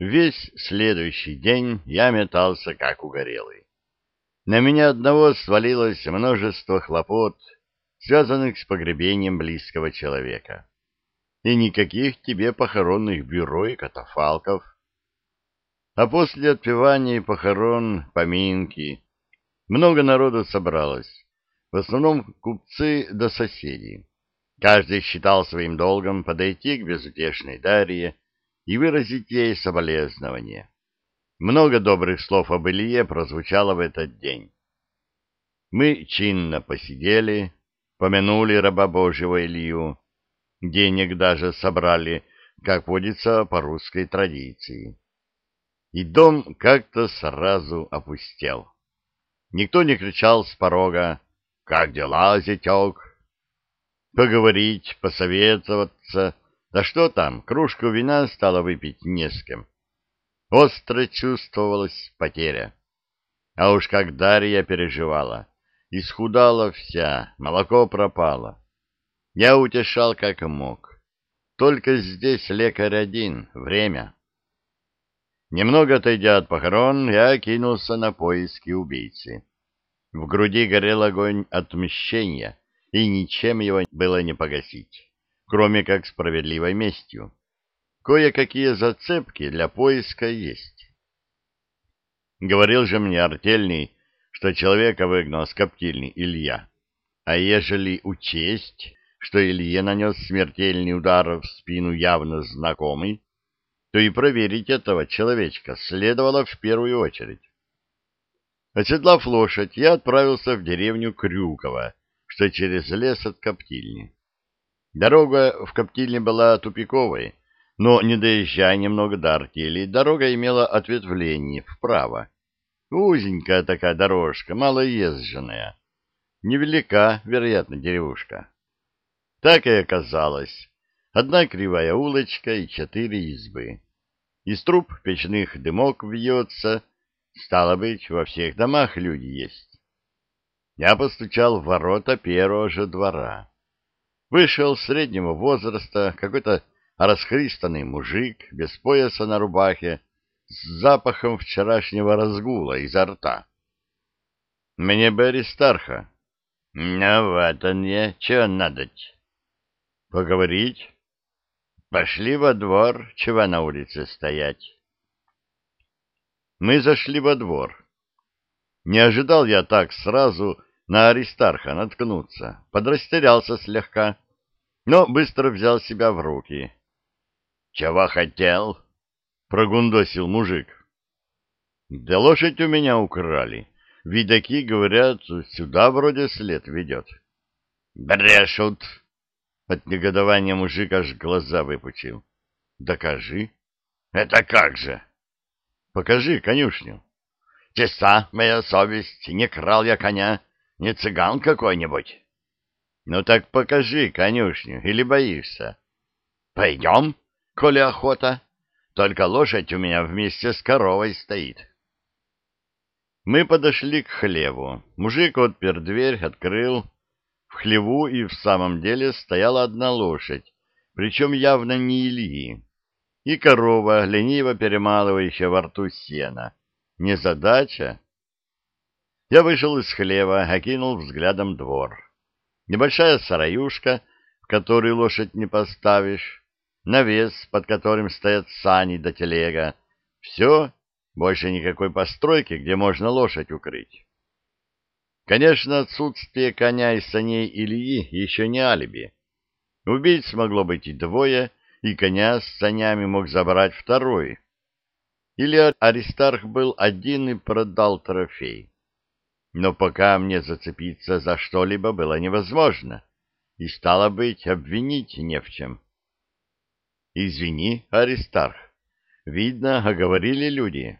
Весь следующий день я метался как угорелый. На меня одного свалилось множество хлопот, связанных с погребением близкого человека. И никаких тебе похоронных бюро и катафалков. А после отпевания и похорон, поминки, много народу собралось, в основном купцы да соседи. Каждый считал своим долгом подойти к безутешной Дарье и выразить ей соболезнование. Много добрых слов об Илье прозвучало в этот день. Мы чинно посидели, помянули раба Божьего Илью, денег даже собрали, как водится по русской традиции. И дом как-то сразу опустел. Никто не кричал с порога «Как дела, зятек?» Поговорить, посоветоваться да что там, кружку вина стало выпить не с кем. Остро чувствовалась потеря. А уж как Дарья переживала. Исхудала вся, молоко пропало. Я утешал как мог. Только здесь лекарь один, время. Немного отойдя от похорон, я кинулся на поиски убийцы. В груди горел огонь отмщения, и ничем его было не погасить кроме как справедливой местью. Кое-какие зацепки для поиска есть. Говорил же мне артельный, что человека выгнал с коптильни Илья. А ежели учесть, что Илье нанес смертельный удар в спину явно знакомый, то и проверить этого человечка следовало в первую очередь. Оседлав лошадь, я отправился в деревню Крюково, что через лес от коптильни. Дорога в коптильне была тупиковой, но, не доезжая немного до артели, дорога имела ответвление вправо. Узенькая такая дорожка, малоезженная. Невелика, вероятно, деревушка. Так и оказалось. Одна кривая улочка и четыре избы. Из труб печных дымок вьется. Стало быть, во всех домах люди есть. Я постучал в ворота первого же двора. Вышел среднего возраста какой-то расхристанный мужик без пояса на рубахе с запахом вчерашнего разгула изо рта. Мне бы Аристарха. Ну вот он я, чего надоть? Поговорить? Пошли во двор, чего на улице стоять? Мы зашли во двор. Не ожидал я так сразу на Аристарха наткнуться, подрастерялся слегка но быстро взял себя в руки. — Чего хотел? — прогундосил мужик. — Да лошадь у меня украли. Видаки, говорят, сюда вроде след ведет. — Брешут! — от негодования мужик аж глаза выпучил. — Докажи. — Это как же? — Покажи конюшню. — Чиста моя совесть, не крал я коня, не цыган какой-нибудь. Ну так покажи конюшню, или боишься? Пойдем, коли охота. Только лошадь у меня вместе с коровой стоит. Мы подошли к хлеву. Мужик отпер дверь, открыл. В хлеву и в самом деле стояла одна лошадь, причем явно не Ильи. И корова, лениво перемалывающая во рту сена. Незадача. Я вышел из хлева, окинул взглядом двор небольшая сараюшка, в которую лошадь не поставишь, навес, под которым стоят сани до телега. Все, больше никакой постройки, где можно лошадь укрыть. Конечно, отсутствие коня и саней Ильи еще не алиби. Убийц могло быть и двое, и коня с санями мог забрать второй. Или Аристарх был один и продал трофей но пока мне зацепиться за что-либо было невозможно, и, стало быть, обвинить не в чем. — Извини, Аристарх, видно, оговорили люди.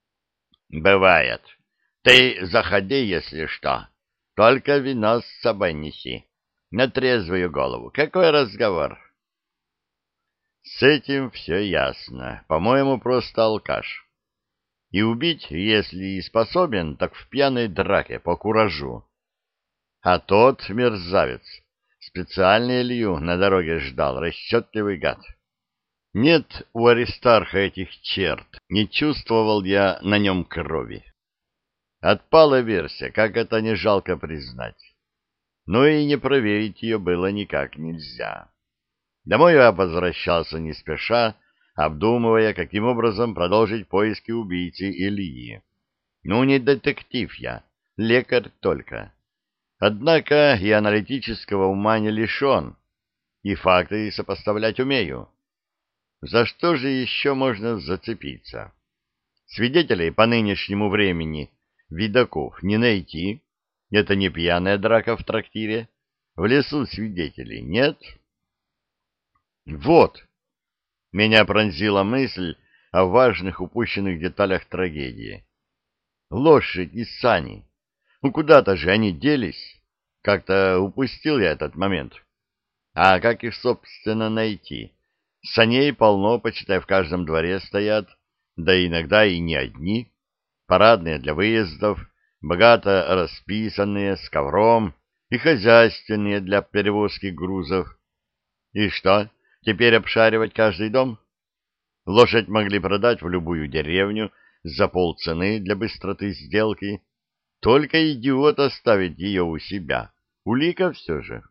— Бывает. Ты заходи, если что. Только вино с собой неси. На трезвую голову. Какой разговор? — С этим все ясно. По-моему, просто алкаш и убить, если и способен, так в пьяной драке по куражу. А тот мерзавец специально Илью на дороге ждал, расчетливый гад. Нет у Аристарха этих черт, не чувствовал я на нем крови. Отпала версия, как это не жалко признать. Но и не проверить ее было никак нельзя. Домой я возвращался не спеша, обдумывая, каким образом продолжить поиски убийцы Ильи. Ну, не детектив я, лекарь только. Однако и аналитического ума не лишен, и факты сопоставлять умею. За что же еще можно зацепиться? Свидетелей по нынешнему времени видаков не найти. Это не пьяная драка в трактире. В лесу свидетелей нет. Вот. Меня пронзила мысль о важных упущенных деталях трагедии. Лошадь и сани. Ну, куда-то же они делись. Как-то упустил я этот момент. А как их, собственно, найти? Саней полно, почитай, в каждом дворе стоят, да иногда и не одни, парадные для выездов, богато расписанные, с ковром, и хозяйственные для перевозки грузов. И что, теперь обшаривать каждый дом? Лошадь могли продать в любую деревню за полцены для быстроты сделки. Только идиот оставить ее у себя. Улика все же.